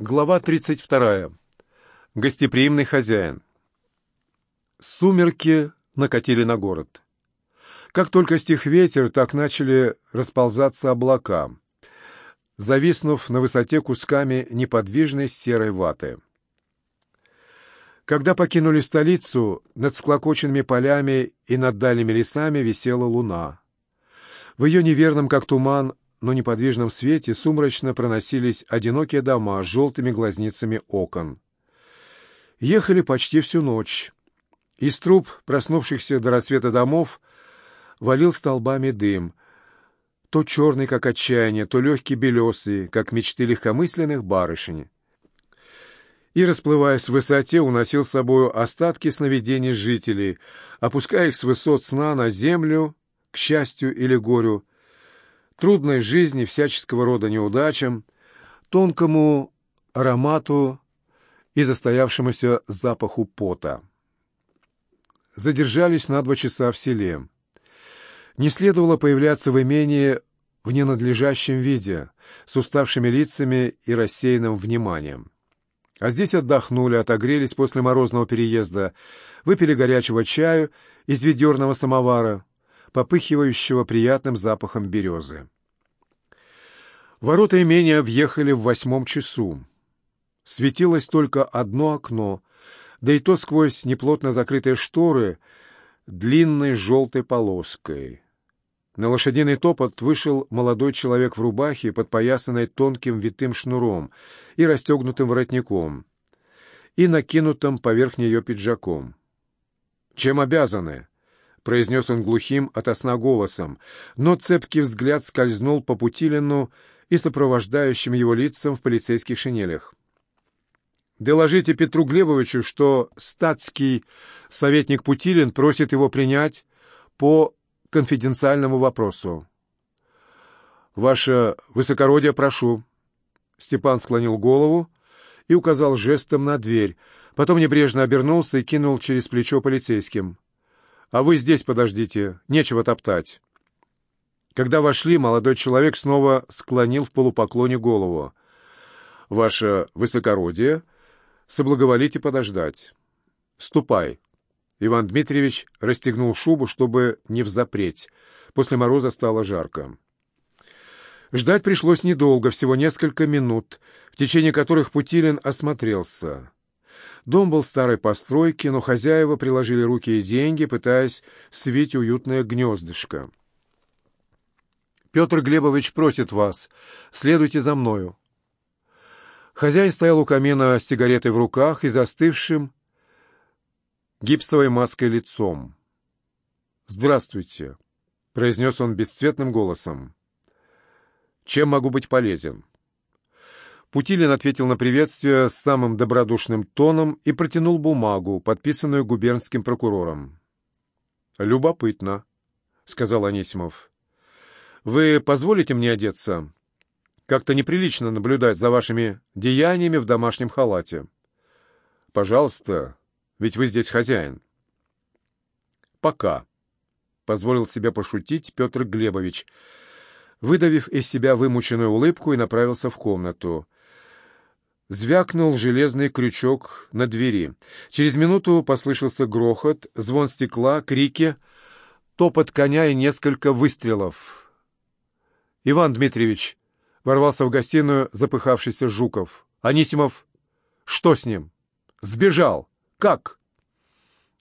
Глава 32. Гостеприимный хозяин. Сумерки накатили на город. Как только стих ветер, так начали расползаться облака, зависнув на высоте кусками неподвижной серой ваты. Когда покинули столицу, над склокоченными полями и над дальними лесами висела луна. В ее неверном, как туман, но неподвижном свете сумрачно проносились одинокие дома с желтыми глазницами окон. Ехали почти всю ночь. Из труб, проснувшихся до рассвета домов, валил столбами дым, то черный, как отчаяние, то легкий белесый, как мечты легкомысленных барышень. И, расплываясь в высоте, уносил с собою остатки сновидений жителей, опуская их с высот сна на землю, к счастью или горю, трудной жизни, всяческого рода неудачам, тонкому аромату и застоявшемуся запаху пота. Задержались на два часа в селе. Не следовало появляться в имении в ненадлежащем виде, с уставшими лицами и рассеянным вниманием. А здесь отдохнули, отогрелись после морозного переезда, выпили горячего чаю из ведерного самовара, попыхивающего приятным запахом березы. Ворота имения въехали в восьмом часу. Светилось только одно окно, да и то сквозь неплотно закрытые шторы длинной желтой полоской. На лошадиный топот вышел молодой человек в рубахе, подпоясанной тонким витым шнуром и расстегнутым воротником, и накинутым поверх нее пиджаком. «Чем обязаны?» — произнес он глухим ото сна голосом, но цепкий взгляд скользнул по Путилину и сопровождающим его лицам в полицейских шинелях. «Доложите Петру Глебовичу, что статский советник Путилин просит его принять по конфиденциальному вопросу». «Ваше высокородие, прошу». Степан склонил голову и указал жестом на дверь, потом небрежно обернулся и кинул через плечо полицейским. «А вы здесь подождите, нечего топтать». Когда вошли, молодой человек снова склонил в полупоклоне голову. «Ваше высокородие, соблаговолите подождать. Ступай». Иван Дмитриевич расстегнул шубу, чтобы не взапреть. После мороза стало жарко. Ждать пришлось недолго, всего несколько минут, в течение которых Путилин осмотрелся. Дом был старой постройки, но хозяева приложили руки и деньги, пытаясь свить уютное гнездышко. Петр Глебович просит вас. Следуйте за мною». Хозяин стоял у камина с сигаретой в руках и застывшим гипсовой маской лицом. «Здравствуйте», — произнес он бесцветным голосом. «Чем могу быть полезен?» Путилин ответил на приветствие самым добродушным тоном и протянул бумагу, подписанную губернским прокурором. «Любопытно», — сказал Анисимов. Вы позволите мне одеться? Как-то неприлично наблюдать за вашими деяниями в домашнем халате. Пожалуйста, ведь вы здесь хозяин. Пока. Позволил себе пошутить Петр Глебович, выдавив из себя вымученную улыбку и направился в комнату. Звякнул железный крючок на двери. Через минуту послышался грохот, звон стекла, крики, топот коня и несколько выстрелов. «Иван Дмитриевич!» — ворвался в гостиную запыхавшийся Жуков. «Анисимов? Что с ним?» «Сбежал! Как?»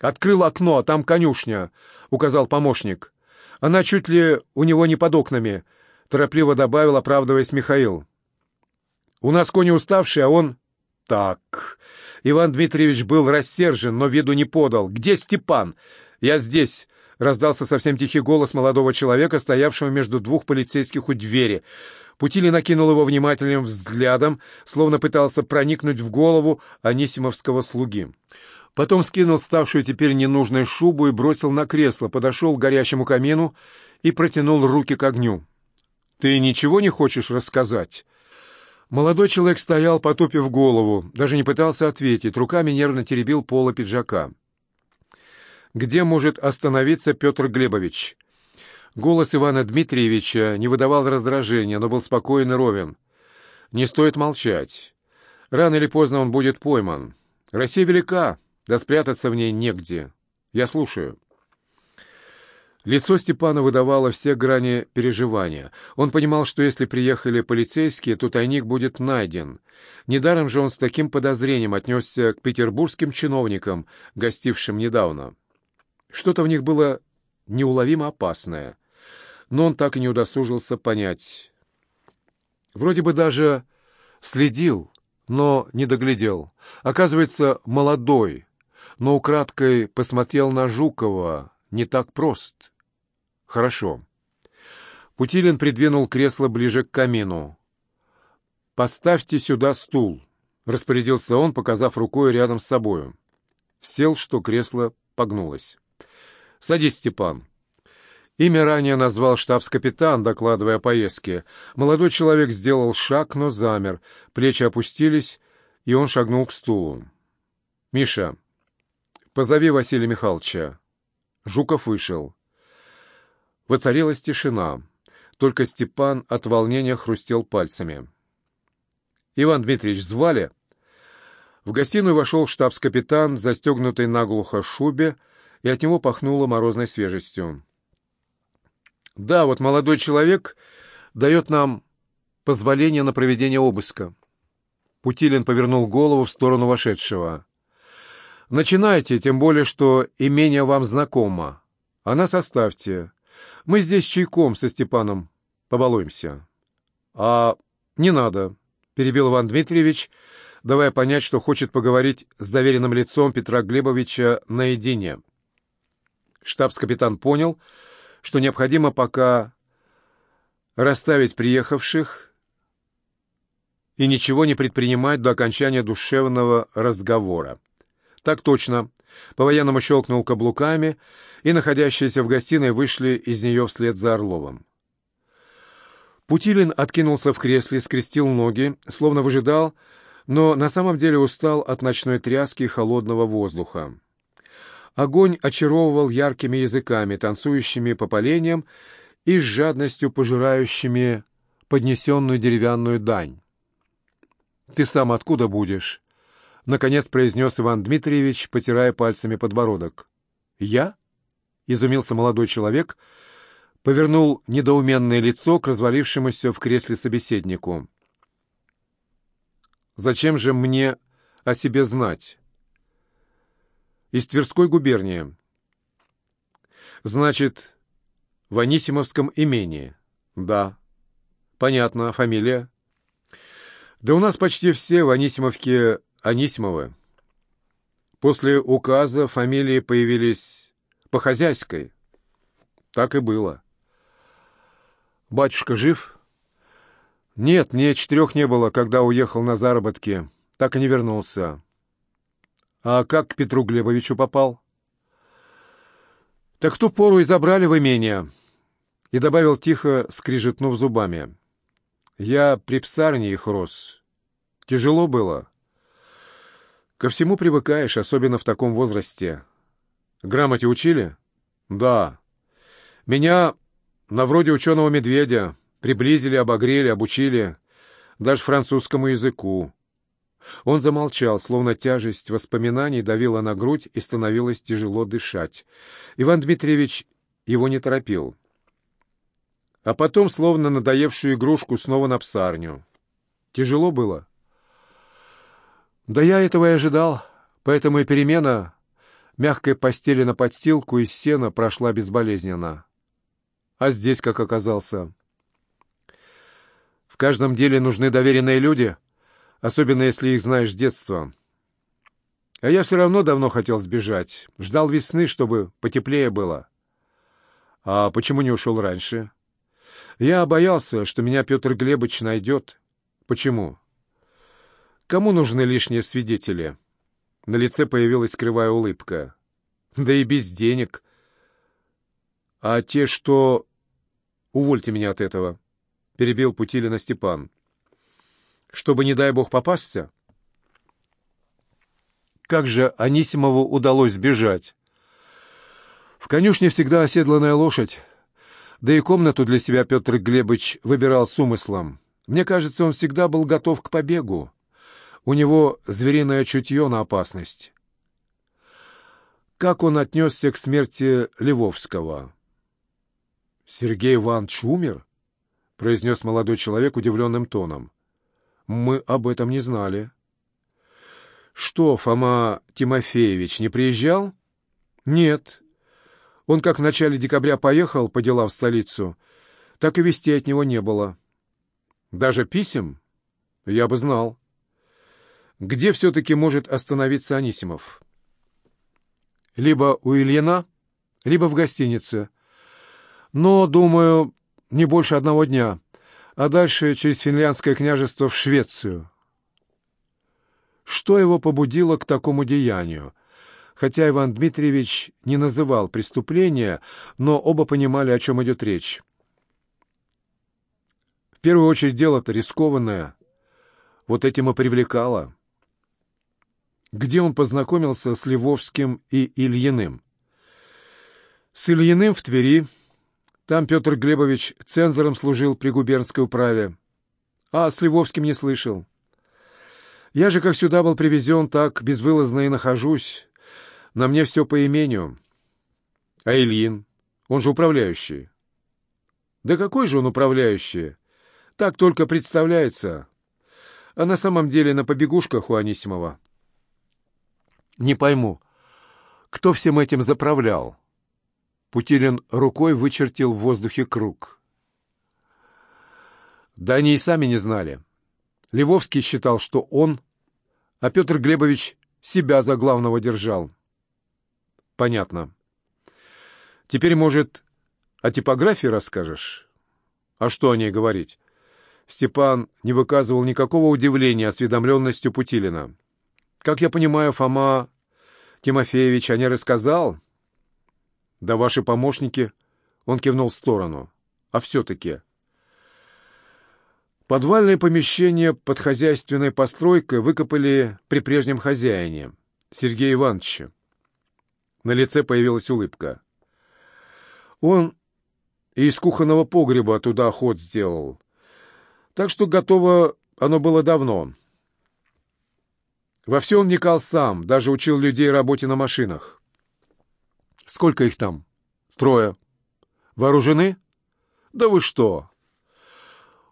«Открыл окно, а там конюшня», — указал помощник. «Она чуть ли у него не под окнами», — торопливо добавил, оправдываясь Михаил. «У нас кони уставшие, а он...» «Так...» Иван Дмитриевич был рассержен, но виду не подал. «Где Степан?» «Я здесь раздался совсем тихий голос молодого человека, стоявшего между двух полицейских у двери. Путили накинул его внимательным взглядом, словно пытался проникнуть в голову анисимовского слуги. Потом скинул ставшую теперь ненужной шубу и бросил на кресло, подошел к горящему камину и протянул руки к огню. «Ты ничего не хочешь рассказать?» Молодой человек стоял, потупив голову, даже не пытался ответить, руками нервно теребил поло пиджака где может остановиться Петр Глебович. Голос Ивана Дмитриевича не выдавал раздражения, но был спокоен и ровен. Не стоит молчать. Рано или поздно он будет пойман. Россия велика, да спрятаться в ней негде. Я слушаю». Лицо Степана выдавало все грани переживания. Он понимал, что если приехали полицейские, то тайник будет найден. Недаром же он с таким подозрением отнесся к петербургским чиновникам, гостившим недавно. Что-то в них было неуловимо опасное, но он так и не удосужился понять. Вроде бы даже следил, но не доглядел. Оказывается, молодой, но украдкой посмотрел на Жукова не так прост. «Хорошо». Путилин придвинул кресло ближе к камину. «Поставьте сюда стул», — распорядился он, показав рукой рядом с собою. Сел, что кресло погнулось. «Садись, Степан». Имя ранее назвал штабс-капитан, докладывая о поездке. Молодой человек сделал шаг, но замер. Плечи опустились, и он шагнул к стулу. «Миша, позови Василия Михайловича». Жуков вышел. Воцарилась тишина. Только Степан от волнения хрустел пальцами. «Иван Дмитриевич, звали?» В гостиную вошел штабс-капитан, застегнутый наглухо шубе, и от него пахнуло морозной свежестью. «Да, вот молодой человек дает нам позволение на проведение обыска». Путилин повернул голову в сторону вошедшего. «Начинайте, тем более, что имение вам знакомо. А нас оставьте. Мы здесь чайком со Степаном побалуемся. — А не надо, — перебил Иван Дмитриевич, давая понять, что хочет поговорить с доверенным лицом Петра Глебовича наедине. Штабс-капитан понял, что необходимо пока расставить приехавших и ничего не предпринимать до окончания душевного разговора. Так точно. По-военному щелкнул каблуками, и находящиеся в гостиной вышли из нее вслед за Орловым. Путилин откинулся в кресле, скрестил ноги, словно выжидал, но на самом деле устал от ночной тряски и холодного воздуха. Огонь очаровывал яркими языками, танцующими по поленьям и с жадностью пожирающими поднесенную деревянную дань. «Ты сам откуда будешь?» — наконец произнес Иван Дмитриевич, потирая пальцами подбородок. «Я?» — изумился молодой человек, повернул недоуменное лицо к развалившемуся в кресле собеседнику. «Зачем же мне о себе знать?» «Из Тверской губернии». «Значит, в Анисимовском имении?» «Да». «Понятно. Фамилия?» «Да у нас почти все в Анисимовке Анисимовы. После указа фамилии появились по хозяйской. Так и было. Батюшка жив? Нет, мне четырех не было, когда уехал на заработки. Так и не вернулся. А как к Петру Глебовичу попал? Так в ту пору и забрали в имение. И добавил тихо, скрижетнув зубами. Я при псарне их рос. Тяжело было. Ко всему привыкаешь, особенно в таком возрасте. Грамоте учили? Да. Меня на вроде ученого медведя приблизили, обогрели, обучили, даже французскому языку. Он замолчал, словно тяжесть воспоминаний давила на грудь и становилось тяжело дышать. Иван Дмитриевич его не торопил. А потом, словно надоевшую игрушку, снова на псарню. Тяжело было? Да я этого и ожидал, поэтому и перемена мягкой постели на подстилку из сена прошла безболезненно. А здесь как оказался? В каждом деле нужны доверенные люди, особенно если их знаешь с детства. А я все равно давно хотел сбежать. Ждал весны, чтобы потеплее было. А почему не ушел раньше? Я боялся, что меня Петр Глебович найдет. Почему? Кому нужны лишние свидетели? На лице появилась кривая улыбка. Да и без денег. А те, что... Увольте меня от этого, — перебил Путилина Степан. Чтобы, не дай бог, попасться? Как же Анисимову удалось сбежать? В конюшне всегда оседланная лошадь. Да и комнату для себя Петр Глебович выбирал с умыслом. Мне кажется, он всегда был готов к побегу. У него звериное чутье на опасность. Как он отнесся к смерти Левовского? «Сергей Иванович умер?» — произнес молодой человек удивленным тоном. «Мы об этом не знали». «Что, Фома Тимофеевич не приезжал?» «Нет. Он как в начале декабря поехал по делам в столицу, так и вести от него не было. Даже писем? Я бы знал. Где все-таки может остановиться Анисимов?» «Либо у Ильина, либо в гостинице. Но, думаю, не больше одного дня, а дальше через финляндское княжество в Швецию». Что его побудило к такому деянию? Хотя Иван Дмитриевич не называл преступления, но оба понимали, о чем идет речь. В первую очередь дело-то рискованное. Вот этим и привлекало. Где он познакомился с Львовским и Ильиным? С Ильиным в Твери. Там Петр Глебович цензором служил при губернской управе. А с Львовским не слышал. Я же как сюда был привезен, так безвылазно и нахожусь. На мне все по имению. А Ильин? Он же управляющий. Да какой же он управляющий? Так только представляется. А на самом деле на побегушках у Анисимова. Не пойму, кто всем этим заправлял? Путилин рукой вычертил в воздухе круг. Да они и сами не знали. — Левовский считал, что он, а Петр Глебович себя за главного держал. Понятно. Теперь, может, о типографии расскажешь? А что о ней говорить? Степан не выказывал никакого удивления осведомленностью Путилина. Как я понимаю, Фома Тимофеевич о ней рассказал? Да ваши помощники... Он кивнул в сторону. А все-таки... Подвальное помещение под хозяйственной постройкой выкопали при прежнем хозяине, Сергея Ивановича. На лице появилась улыбка. Он из кухонного погреба туда ход сделал. Так что готово оно было давно. Во все он вникал сам, даже учил людей работе на машинах. Сколько их там? Трое. Вооружены? Да вы что?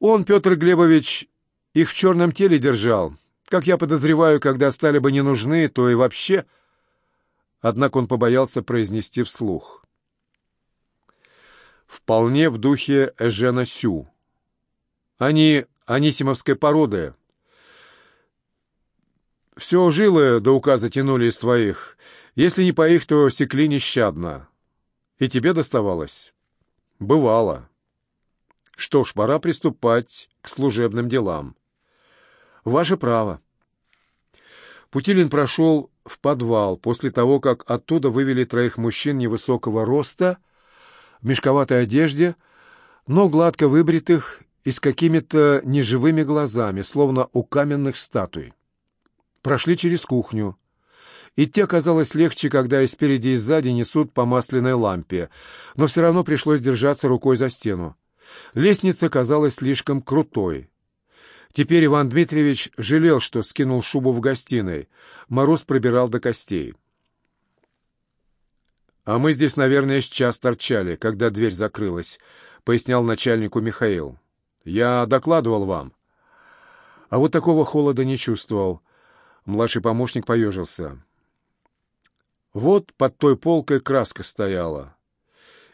Он, Петр Глебович, их в черном теле держал. Как я подозреваю, когда стали бы не нужны, то и вообще... Однако он побоялся произнести вслух. Вполне в духе Эжена Сю. Они анисимовской породы. Все жилы до указа тянули из своих. Если не по их, то секли нещадно. И тебе доставалось? Бывало. Что ж, пора приступать к служебным делам. Ваше право. Путилин прошел в подвал после того, как оттуда вывели троих мужчин невысокого роста, в мешковатой одежде, но гладко выбритых и с какими-то неживыми глазами, словно у каменных статуй. Прошли через кухню. Идти оказалось легче, когда и спереди, и сзади несут по масляной лампе, но все равно пришлось держаться рукой за стену. Лестница казалась слишком крутой. Теперь Иван Дмитриевич жалел, что скинул шубу в гостиной. Мороз пробирал до костей. «А мы здесь, наверное, сейчас торчали, когда дверь закрылась», — пояснял начальнику Михаил. «Я докладывал вам». А вот такого холода не чувствовал. Младший помощник поежился. Вот под той полкой краска стояла.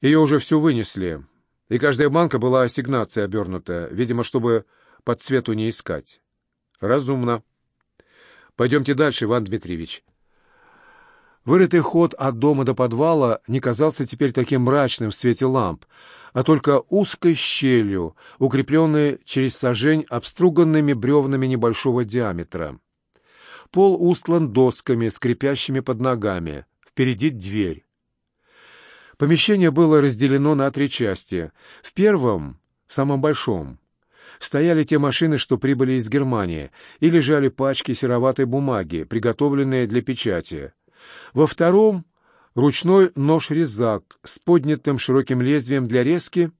Ее уже всю вынесли и каждая банка была ассигнацией обернута, видимо, чтобы по цвету не искать. Разумно. Пойдемте дальше, Иван Дмитриевич. Вырытый ход от дома до подвала не казался теперь таким мрачным в свете ламп, а только узкой щелью, укрепленной через сажень обструганными бревнами небольшого диаметра. Пол устлан досками, скрипящими под ногами. Впереди дверь. Помещение было разделено на три части. В первом, самом большом, стояли те машины, что прибыли из Германии, и лежали пачки сероватой бумаги, приготовленные для печати. Во втором — ручной нож-резак с поднятым широким лезвием для резки,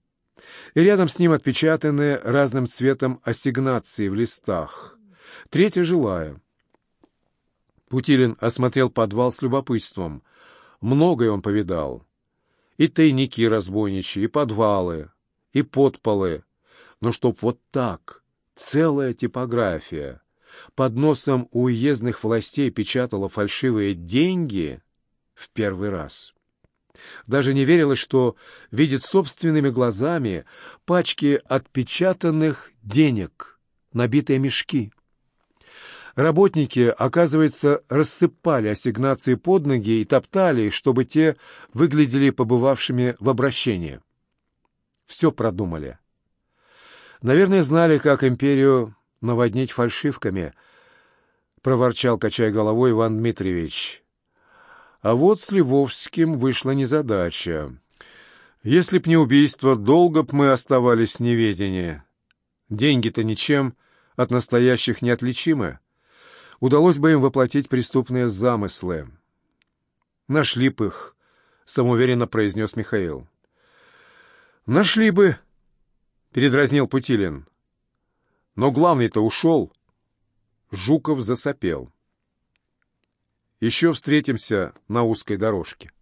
и рядом с ним отпечатанные разным цветом ассигнации в листах. третья жилая. Путилин осмотрел подвал с любопытством. Многое он повидал. И тайники разбойничьи, и подвалы, и подполы. Но чтоб вот так, целая типография, под носом уездных властей печатала фальшивые деньги в первый раз. Даже не верилось, что видит собственными глазами пачки отпечатанных денег, набитые мешки. Работники, оказывается, рассыпали ассигнации под ноги и топтали, чтобы те выглядели побывавшими в обращении. Все продумали. Наверное, знали, как империю наводнить фальшивками, проворчал, качая головой, Иван Дмитриевич. А вот с Львовским вышла незадача. Если б не убийство, долго б мы оставались в неведении. Деньги-то ничем от настоящих неотличимы. Удалось бы им воплотить преступные замыслы. Нашли б их, самоуверенно произнес Михаил. Нашли бы, передразнил Путилин. Но главный-то ушел. Жуков засопел. Еще встретимся на узкой дорожке.